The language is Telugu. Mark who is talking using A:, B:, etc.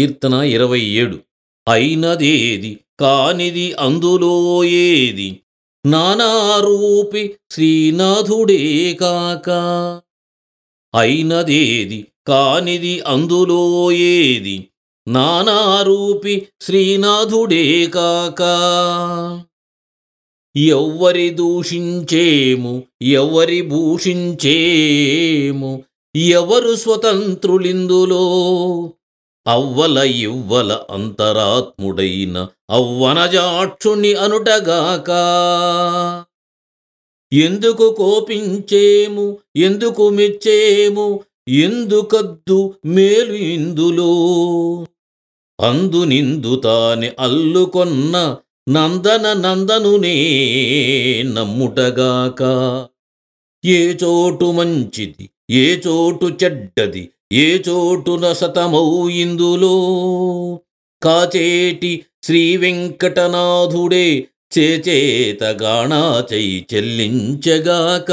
A: కీర్తన ఇరవై ఏడు. అయినదేది కానిది అందులో ఏది నానారూపి శ్రీనాథుడే కాక. అయినదేది కానిది అందులో ఏది నానారూపి శ్రీనాథుడే కాక. ఎవ్వరి దూషించేము ఎవరి భూషించేము ఎవరు స్వతంత్రులిందులో అవ్వల ఇవ్వల అంతరాత్ముడైన అవ్వనజాక్షుని అనుటగాక. ఎందుకు కోపించేము? ఎందుకు మెచ్చేము? ఎందుకద్దు మేలు ఇందులో అందునిందు తాని అల్లుకొన్న నందన నందనునే నమ్ముటగాక. ఏ చోటు మంచిది? ఏ చోటు చెడ్డది? ఏ చోటున సతమౌ ఇందులో కాచేటి శ్రీ వెంకటనాథుడే చేచేతగాణా చెల్లించగాక.